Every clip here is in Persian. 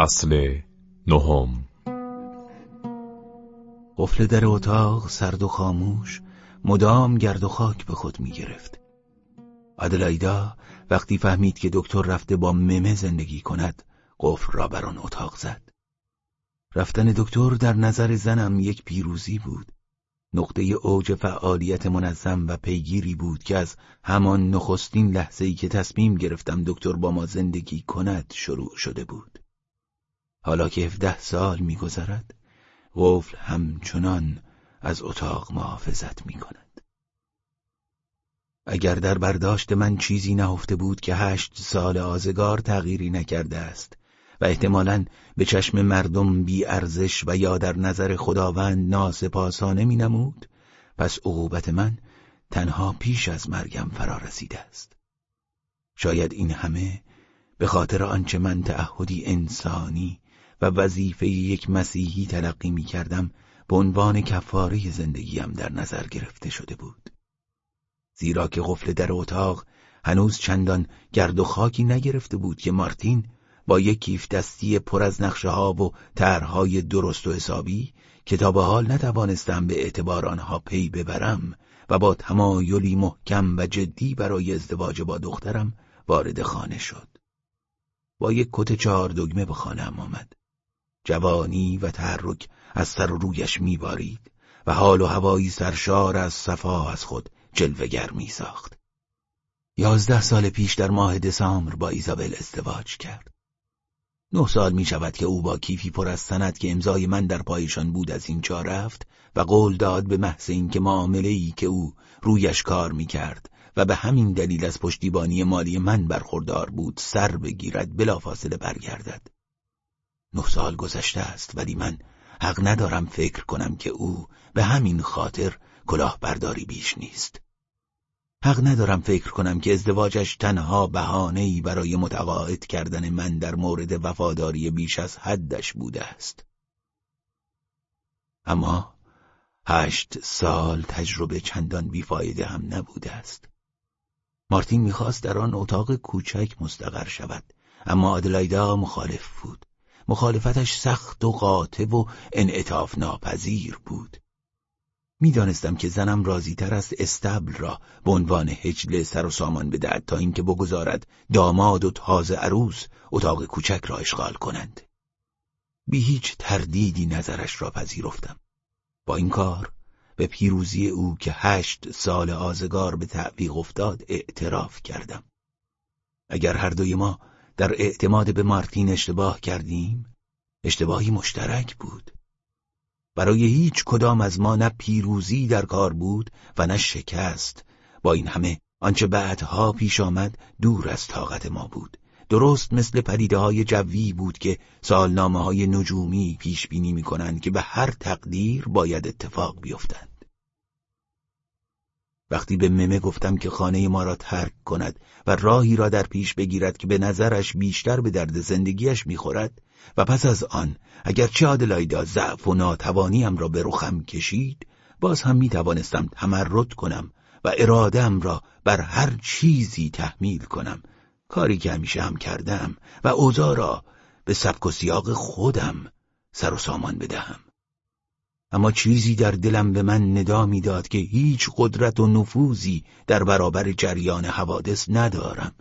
فصل نهم. قفل در اتاق سرد و خاموش مدام گرد و خاک به خود می گرفت. آدلایدا وقتی فهمید که دکتر رفته با ممه زندگی کند قفل را بر آن اتاق زد. رفتن دکتر در نظر زنم یک پیروزی بود. نقطه اوج فعالیت منظم و پیگیری بود که از همان نخستین لحظه ای که تصمیم گرفتم دکتر با ما زندگی کند شروع شده بود. حالا که هفده سال میگذرد قفل همچنان از اتاق محافظت می کند. اگر در برداشت من چیزی نهفته بود که هشت سال آزگار تغییری نکرده است و احتمالاً به چشم مردم بی ارزش و یا در نظر خداوند ناسپاسانه می نمود پس عقوبت من تنها پیش از مرگم فرا رسیده است شاید این همه به خاطر آنچه من تعهدی انسانی و وظیفه یک مسیحی تلقی می کردم به عنوان کفاره زندگیم در نظر گرفته شده بود زیرا که قفل در اتاق هنوز چندان گرد و خاکی نگرفته بود که مارتین با یک کیف دستی پر از نقشه ها و طرحهای درست و حسابی که تا به حال نتوانستم به اعتبار آنها پی ببرم و با تمایلی محکم و جدی برای ازدواج با دخترم وارد خانه شد. با یک کت چهار دگمه به خانه آمد. جوانی و تحرک از سر و رویش میبارید و حال و هوایی سرشار از صفا از خود جلوگر می ساخت. یازده سال پیش در ماه دسامبر با ایزابل ازدواج کرد. نه سال می شود که او با کیفی پر از سند که امضای من در پایشان بود از این جا رفت و قول داد به محض اینکه معامله ای که او رویش کار می کرد و به همین دلیل از پشتیبانی مالی من برخوردار بود سر بگیرد بلافاصله برگردد نه سال گذشته است ولی من حق ندارم فکر کنم که او به همین خاطر کلاهبرداری بیش نیست حق ندارم فکر کنم که ازدواجش تنها بهانه‌ای برای متقاعد کردن من در مورد وفاداری بیش از حدش بوده است. اما هشت سال تجربه چندان بیفایده هم نبوده است. مارتین می‌خواست در آن اتاق کوچک مستقر شود، اما آدلایدا مخالف بود. مخالفتش سخت و قاطع و انعطاف ناپذیر بود. می‌دانستم که زنم راضی تر است استبل را به عنوان هجل سر و سامان بدهد تا اینکه بگذارد داماد و تازه عروس اتاق کوچک را اشغال کنند. بی هیچ تردیدی نظرش را پذیرفتم. با این کار به پیروزی او که هشت سال آزگار به تعویق افتاد اعتراف کردم. اگر هر دوی ما در اعتماد به مارتین اشتباه کردیم، اشتباهی مشترک بود. برای هیچ کدام از ما نه پیروزی در کار بود و نه شکست. با این همه آنچه بعدها پیش آمد دور از طاقت ما بود. درست مثل پدیده های جوی بود که سالنامه های نجومی پیش بینی می کنند که به هر تقدیر باید اتفاق بیفتند وقتی به ممه گفتم که خانه ما را ترک کند و راهی را در پیش بگیرد که به نظرش بیشتر به درد زندگیش می‌خورد و پس از آن اگر چه آدلایدا ضعف و ناتوانیم را به رخم کشید باز هم می توانستم تمرد کنم و ارادم را بر هر چیزی تحمیل کنم. کاری که همیشه هم کردم و اوضاع را به سبک و سیاق خودم سر و سامان بدهم. اما چیزی در دلم به من ندا می‌داد که هیچ قدرت و نفوذی در برابر جریان حوادث ندارم.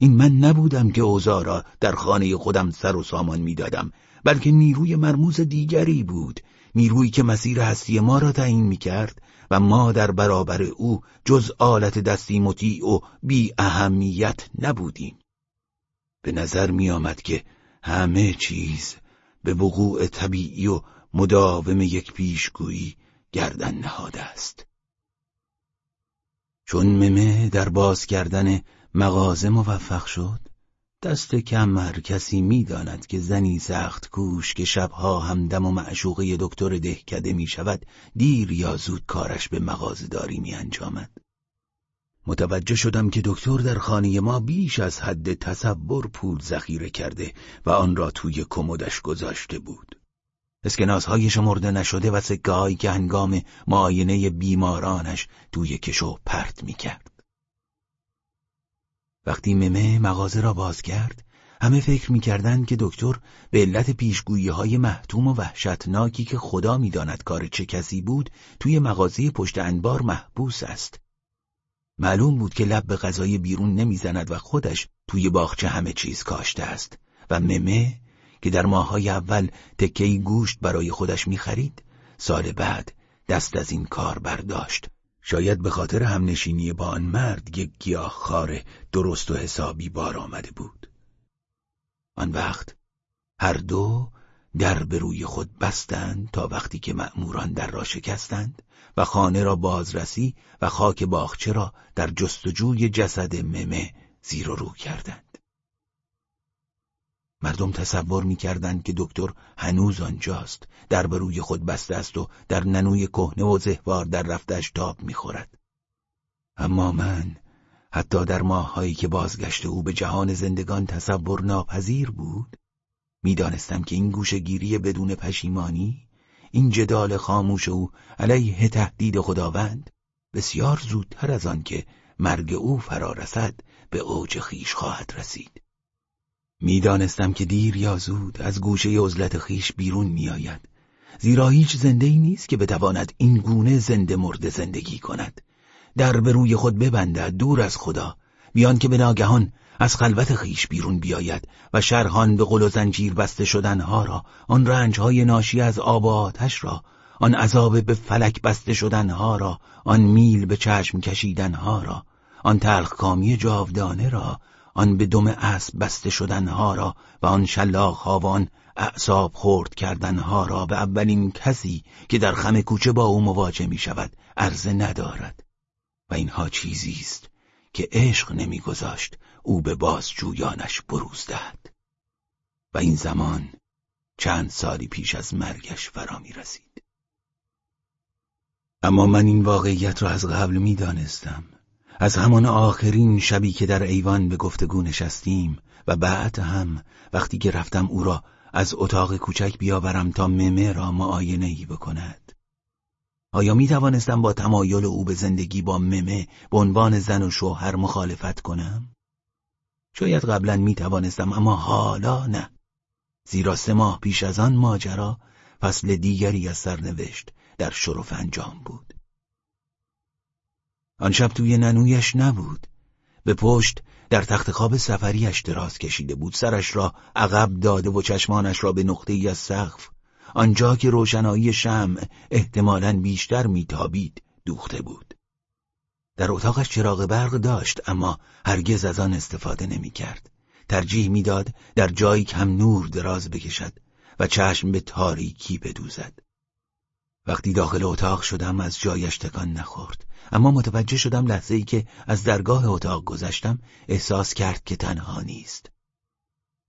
این من نبودم که اوضاع را در خانه خودم سر و سامان می‌دادم بلکه نیروی مرموز دیگری بود نیرویی که مسیر هستی ما را تعیین می‌کرد و ما در برابر او جز آلت دستی مطیع و بی اهمیت نبودیم. به نظر می آمد که همه چیز به وقوع طبیعی و مداوم یک پیشگویی گردن نهاده است چون ممه در باز کردن مغازه موفق شد دست کم هر کسی می‌داند که زنی سخت کوش که شبها همدم و معشوقه دکتر دهکده می شود دیر یا زود کارش به مغازه داری می انجامد. متوجه شدم که دکتر در خانه ما بیش از حد تصور پول ذخیره کرده و آن را توی کمدش گذاشته بود. اسکناسهای شمرده نشده و سکه که هنگام معاینه بیمارانش توی کشو پرت می کرد. وقتی ممه مغازه را باز کرد همه فکر می‌کردند که دکتر به علت پیشگویی های محتوم و وحشتناکی که خدا می‌داند کار چه کسی بود توی مغازه پشت انبار محبوس است. معلوم بود که لب به غذای بیرون نمی‌زند و خودش توی باغچه همه چیز کاشته است و ممه که در ماههای اول تکهی گوشت برای خودش می‌خرید سال بعد دست از این کار برداشت شاید به خاطر همنشینی با آن مرد یک گیاه خاره درست و حسابی بار آمده بود آن وقت هر دو در به روی خود بستند تا وقتی که مأموران در را شکستند و خانه را بازرسی و خاک باغچه را در جستجوی جسد ممه زیر و رو کردند. مردم تصور می‌کردند که دکتر هنوز آنجاست. در روی خود بسته است و در ننوی کهنه و زهوار در رفتش تاب می‌خورد. اما من حتی در ماههایی که بازگشت او به جهان زندگان تصور ناپذیر بود می‌دانستم که این گوشگیری بدون پشیمانی این جدال خاموش او علیه تهدید خداوند بسیار زودتر از آن که مرگ او فرا رسد به اوج خیش خواهد رسید. می‌دانستم که دیر یا زود از گوشه عزلت خیش بیرون میآید. زیرا هیچ زنده ای نیست که بتواند این گونه زنده مرده زندگی کند. در به روی خود ببندد دور از خدا بیان که به ناگهان از خلوت خیش بیرون بیاید و شرحان به قل و زنجیر بسته شدنها را آن رنجهای ناشی از آب و آتش را آن عذاب به فلک بسته شدنها را آن میل به چشم کشیدنها را آن تلخکامی جاودانه را آن به دم اسب بسته شدنها را و آن شلاق و آن اعصاب خورد کردنها را به اولین کسی که در خم کوچه با او مواجه می شود عرضه ندارد و اینها چیزی است که عشق نمیگذاشت او به بازجویانش بروز دهد و این زمان چند سالی پیش از مرگش فرا می رسید. اما من این واقعیت را از قبل می دانستم. از همان آخرین شبی که در ایوان به گفتگو نشستیم و بعد هم وقتی که رفتم او را از اتاق کوچک بیاورم تا ممه را معاینه ای بکند. آیا می توانستم با تمایل او به زندگی با ممه به عنوان زن و شوهر مخالفت کنم؟ شاید قبلا می توانستم اما حالا نه زیرا سه ماه پیش از آن ماجرا فصل دیگری از سرنوشت در شرف انجام بود آن شب توی ننویش نبود. به پشت در تخت خواب سفریش دراز کشیده بود. سرش را عقب داده و چشمانش را به نقطه ای از سقف. آنجا که روشنایی شمع احتمالاً بیشتر میتابید دوخته بود. در اتاقش چراغ برق داشت اما هرگز از آن استفاده نمی کرد. ترجیح می‌داد در جایی کم نور دراز بکشد و چشم به تاریکی بدوزد. وقتی داخل اتاق شدم از جایش تکان نخورد. اما متوجه شدم لحظه ای که از درگاه اتاق گذشتم احساس کرد که تنها نیست.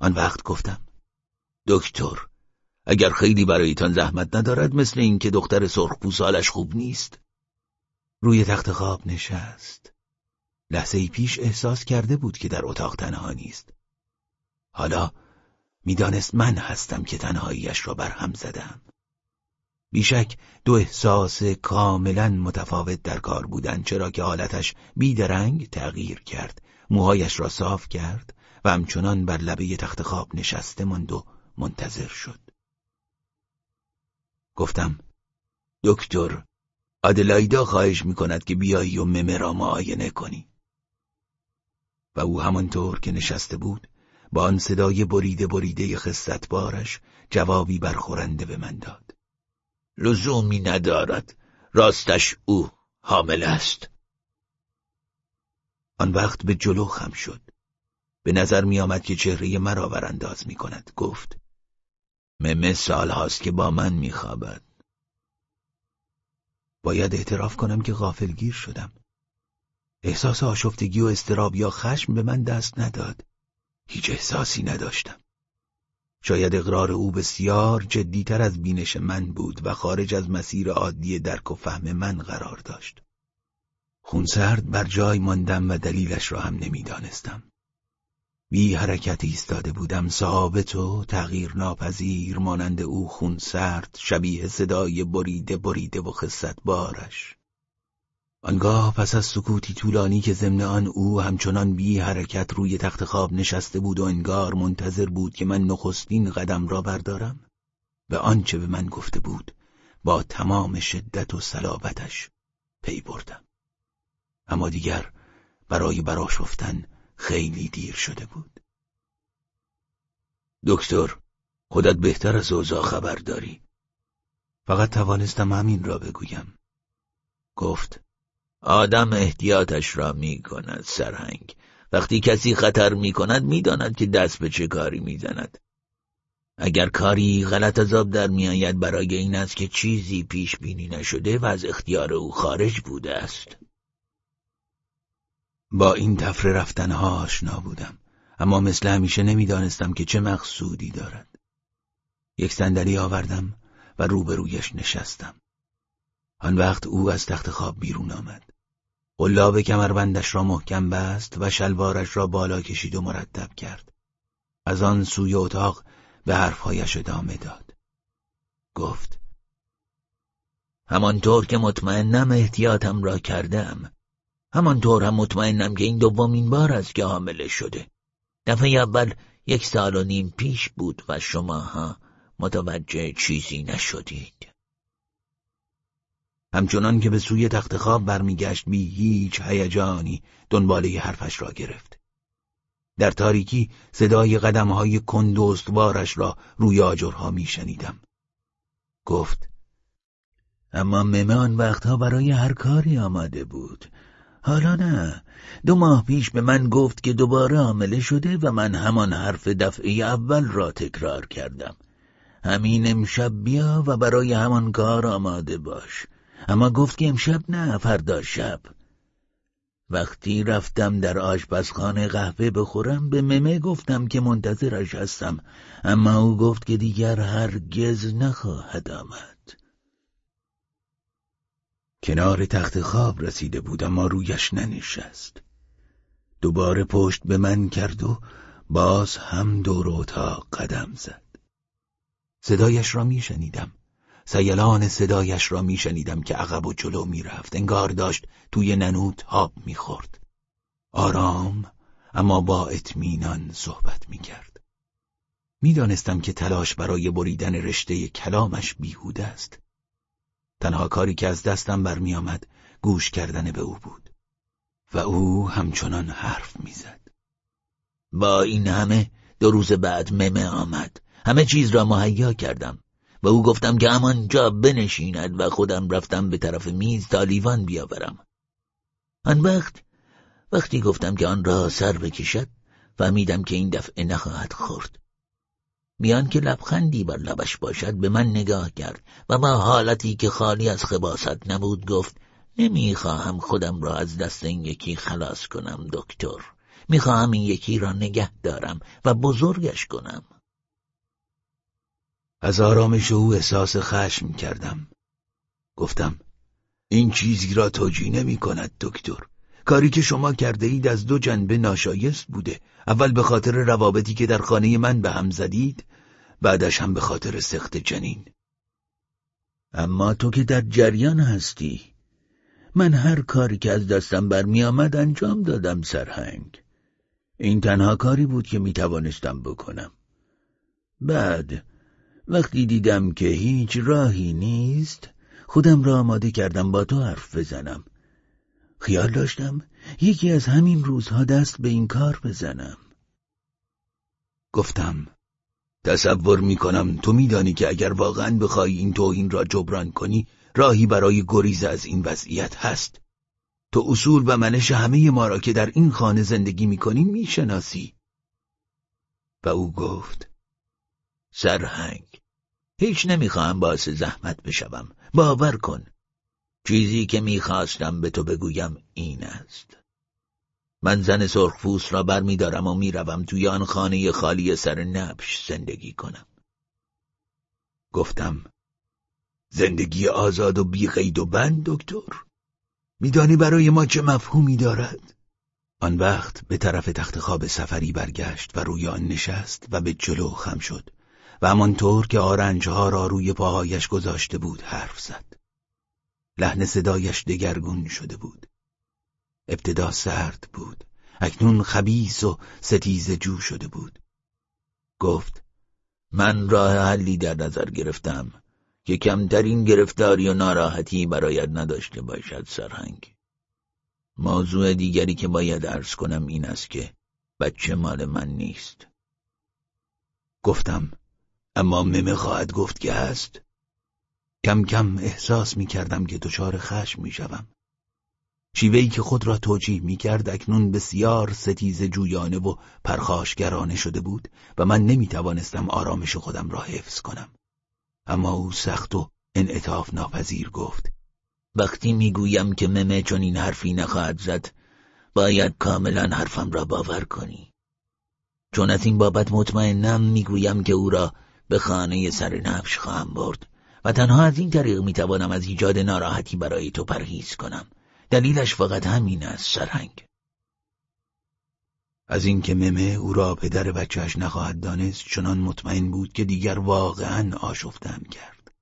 آن وقت گفتم دکتر اگر خیلی برایتان زحمت ندارد مثل اینکه دختر سرخپوسالش خوب نیست. روی تخت خواب نشست. لحظه ای پیش احساس کرده بود که در اتاق تنها نیست. حالا می‌دانست من هستم که تنهاییش را برهم زدم. بیشک دو احساس کاملا متفاوت در کار بودند چرا که حالتش بیدرنگ تغییر کرد. موهایش را صاف کرد و همچنان بر لبه تخت خواب نشسته ماند و منتظر شد. گفتم دکتر آدلایدا خواهش می‌کند که بیایی و ممه را معاینه کنی. و او همانطور که نشسته بود با آن صدای بریده بریده خستتبارش جوابی برخورنده به من داد. لزومی ندارد. راستش او حامل است. آن وقت به جلو خم شد. به نظر می آمد که چهره مرا برانداز می کند. گفت ممه سال هاست که با من می خوابد. باید اعتراف کنم که غافلگیر شدم. احساس آشفتگی و استراب یا خشم به من دست نداد. هیچ احساسی نداشتم. شاید اقرار او بسیار جدیتر از بینش من بود و خارج از مسیر عادی درک و فهم من قرار داشت. خونسرد بر جای ماندم و دلیلش را هم نمی‌دانستم. بی حرکت ایستاده بودم ثابت و تغییر ناپذیر مانند او خونسرد شبیه صدای بریده بریده و خست بارش. آنگاه پس از سکوتی طولانی که ضمن آن او همچنان بی حرکت روی تخت خواب نشسته بود و انگار منتظر بود که من نخستین قدم را بردارم به آنچه به من گفته بود با تمام شدت و صلابتش پی بردم. اما دیگر برای براشفتن خیلی دیر شده بود. دکتر خودت بهتر از اوضاع خبر داری. فقط توانستم همین را بگویم. گفت آدم احتیاطش را می کند سرهنگ. وقتی کسی خطر می کند می داند که دست به چه کاری می زند. اگر کاری غلط از آب در میآید برای این است که چیزی پیش بینی نشده و از اختیار او خارج بوده است. با این تفره رفتنها آشنا بودم اما مثل همیشه نمی‌دانستم که چه مقصودی دارد. یک صندلی آوردم و روبرویش نشستم. آن وقت او از تخت خواب بیرون آمد. قلاب کمربندش را محکم بست و شلوارش را بالا کشید و مرتب کرد. از آن سوی اتاق به حرفهایش ادامه داد. گفت همانطور که مطمئنم احتیاطم را کردم همانطور هم مطمئنم که این دومین بار است که حامله شده. دفعه اول یک سال و نیم پیش بود و شماها متوجه چیزی نشدید. همچنان که به سوی تخت خواب برمیگشت بی هیچ هیجانی دنباله حرفش را گرفت. در تاریکی صدای قدمهای کندوستوارش را روی آجرها میشنیدم. گفت اما ممه آن وقتها برای هر کاری آماده بود. حالا نه. دو ماه پیش به من گفت که دوباره عامله شده و من همان حرف دفعه اول را تکرار کردم. همین امشب بیا و برای همان کار آماده باش. اما گفت که امشب نه فردا شب. وقتی رفتم در آشپزخانه قهوه بخورم به ممه گفتم که منتظرش هستم اما او گفت که دیگر هرگز نخواهد آمد. کنار تخت خواب رسیده بود اما رویش ننشست. دوباره پشت به من کرد و باز هم دور اتاق قدم زد. صدایش را میشنیدم. سیلان صدایش را میشنیدم که عقب و جلو می‌رفت. انگار داشت توی ننوت آب می‌خورد. آرام اما با اطمینان صحبت می‌کرد. می‌دانستم که تلاش برای بریدن رشته کلامش بیهوده است. تنها کاری که از دستم برمیآمد گوش کردن به او بود و او همچنان حرف می‌زد. با این همه دو روز بعد ممه آمد. همه چیز را مهیا کردم. و او گفتم که همانجا بنشیند و خودم رفتم به طرف میز تا لیوان بیاورم. آن وقت وقتی گفتم که آن را سر بکشد فهمیدم که این دفعه نخواهد خورد. میان که لبخندی بر لبش باشد به من نگاه کرد و با حالتی که خالی از خباست نبود گفت نمی‌خواهم خودم را از دست این یکی خلاص کنم دکتر. می‌خواهم این یکی را نگه دارم و بزرگش کنم. از آرامش او احساس خشم کردم. گفتم این چیزی را توجیه نمی کند دکتر. کاری که شما کرده اید از دو جنبه ناشایست بوده. اول به خاطر روابطی که در خانه من به هم زدید بعدش هم به خاطر سخت جنین. اما تو که در جریان هستی من هر کاری که از دستم برمیآمد انجام دادم سرهنگ. این تنها کاری بود که می توانستم بکنم. بعد وقتی دیدم که هیچ راهی نیست خودم را آماده کردم با تو حرف بزنم. خیال داشتم یکی از همین روزها دست به این کار بزنم. گفتم تصور می‌کنم تو میدانی که اگر واقعا بخوای این توهین را جبران کنی راهی برای گریز از این وضعیت هست. تو اصول و منش همه ما را که در این خانه زندگی می‌کنیم می‌شناسی. و او گفت سرهنگ هیچ نمی‌خواهم باعث زحمت بشوم. باور کن. چیزی که می‌خواستم به تو بگویم این است. من زن سرخپوست را برمیدارم و می‌روم توی آن خانه خالی سر نبش زندگی کنم. گفتم زندگی آزاد و بی قید و بند دکتر. میدانی برای ما چه مفهومی دارد؟ آن وقت به طرف تخت خواب سفری برگشت و روی آن نشست و به جلو خم شد. و همانطور که آرنجها را روی پاهایش گذاشته بود حرف زد. لحن صدایش دگرگون شده بود. ابتدا سرد بود اکنون خبیس و ستیز جو شده بود. گفت من راه حلی در نظر گرفتم که کمترین گرفتاری و ناراحتی برایت نداشته باشد سرهنگ. موضوع دیگری که باید ارز کنم این است که بچه مال من نیست. گفتم اما ممه خواهد گفت که هست کم کم احساس می کردم که دچار خشم می شوم. شیوهی که خود را توجیه می کرد اکنون بسیار ستیز جویانه و پرخاشگرانه شده بود و من نمی توانستم آرامش خودم را حفظ کنم. اما او سخت و انعطاف ناپذیر گفت وقتی می‌گویم که ممه چون این حرفی نخواهد زد باید کاملا حرفم را باور کنی چون از این بابت مطمئنم می‌گویم که او را به خانه سر نفش خواهم برد و تنها از این طریق می‌توانم از ایجاد ناراحتی برای تو پرهیز کنم. دلیلش فقط همین است سرهنگ. از اینکه ممه او را پدر بچهش نخواهد دانست چنان مطمئن بود که دیگر واقعا آشفتم کرد.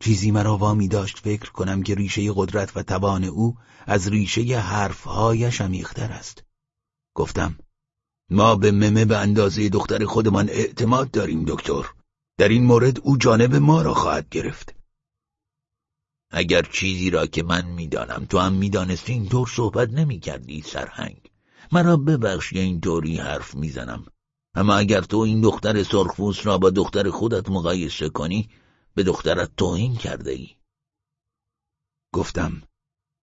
چیزی مرا وامی داشت فکر کنم که ریشه قدرت و توان او از ریشه حرفهایش عمیقتر است. گفتم ما به ممه به اندازه دختر خودمان اعتماد داریم دکتر. در این مورد او جانب ما را خواهد گرفت. اگر چیزی را که من می‌دانم تو هم می‌دانستی اینطور صحبت نمی‌کردی سرهنگ. مرا ببخش که اینطوری حرف می‌زنم. اما اگر تو این دختر سرخپوست را با دختر خودت مقایسه کنی به دخترت توهین کرده ای. گفتم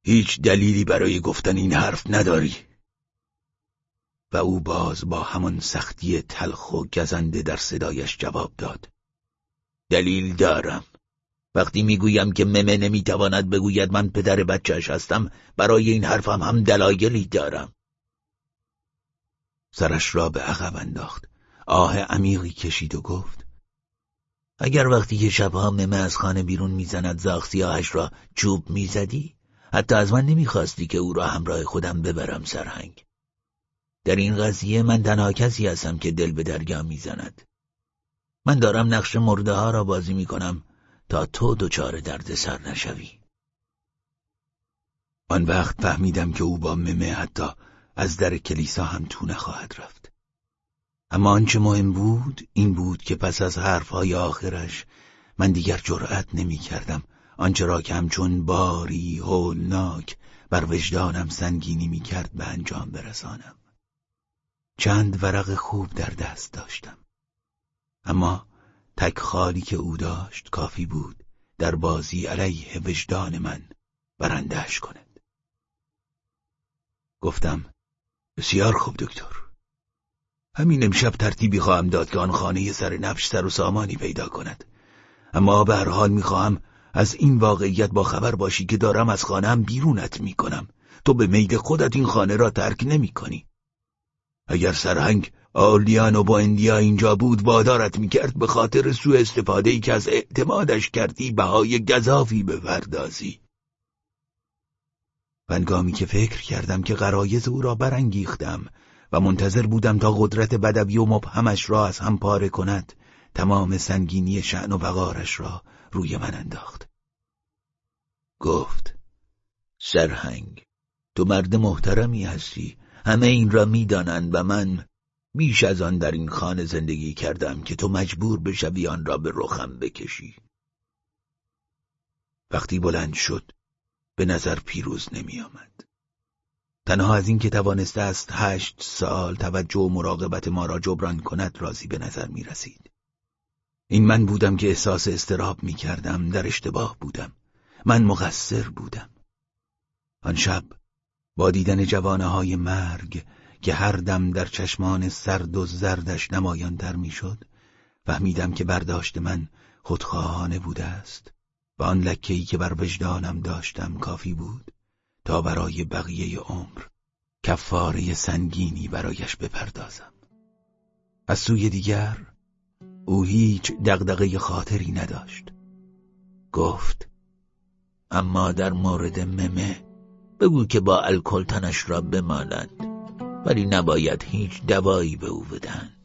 هیچ دلیلی برای گفتن این حرف نداری. و او باز با همان سختی تلخ و گزنده در صدایش جواب داد. دلیل دارم. وقتی می‌گویم که ممه نمی‌تواند بگوید من پدر بچهش هستم برای این حرفم هم دلایلی دارم. سرش را به عقب انداخت. آه عمیقی کشید و گفت اگر وقتی که شبها ممه از خانه بیرون می‌زند زاغ سیاهش را چوب می‌زدی حتی از من نمی‌خواستی که او را همراه خودم ببرم سرهنگ. در این قضیه من تنها کسی هستم که دل به دریا می‌زند. من دارم نقش مرده ها را بازی می‌کنم تا تو دچار درد سر نشوی. آن وقت فهمیدم که او با ممه حتی از در کلیسا هم تو نخواهد رفت. اما آنچه مهم بود این بود که پس از حرفهای آخرش من دیگر جرأت نمی کردم آنچه را که همچون باری هولناک بر وجدانم سنگینی می کرد به انجام برسانم. چند ورق خوب در دست داشتم. اما تک خالی که او داشت کافی بود در بازی علیه وجدان من برندهش کند. گفتم بسیار خوب دکتر. همین امشب ترتیبی خواهم داد که آن خانه سر نفش سر و سامانی پیدا کند. اما به هر حال می‌خواهم از این واقعیت با خبر باشی که دارم از خانهام بیرونت می‌کنم. تو به میل خودت این خانه را ترک نمی کنی. اگر سرهنگ آلیان و با اندیا اینجا بود وادارت می‌کرد به خاطر سوء استفاده ای که از اعتمادش کردی بهای گذافی بپردازی. هنگامی که فکر کردم که قرایز او را برانگیختم و منتظر بودم تا قدرت بدوی و مبهمش را از هم پاره کند تمام سنگینی شعن و وقارش را روی من انداخت. گفت سرهنگ تو مرد محترمی هستی. همه این را می‌دانند و من بیش از آن در این خانه زندگی کردم که تو مجبور بشوی آن را به رخم بکشی وقتی بلند شد به نظر پیروز نمی آمد. تنها از این که توانسته است هشت سال توجه و مراقبت ما را جبران کند راضی به نظر می رسید. این من بودم که احساس استراب می کردم در اشتباه بودم من مقصر بودم آن شب با دیدن جوانه های مرگ که هر دم در چشمان سرد و زردش نمایان در می‌شد فهمیدم که برداشت من خودخواهانه بوده است. و آن لکهی که بر وجدانم داشتم کافی بود تا برای بقیه عمر کفاره سنگینی برایش بپردازم. از سوی دیگر او هیچ دغدغه خاطری نداشت. گفت اما در مورد ممه بگو که با الکل تنش را بمالند ولی نباید هیچ دوایی به او بدهند.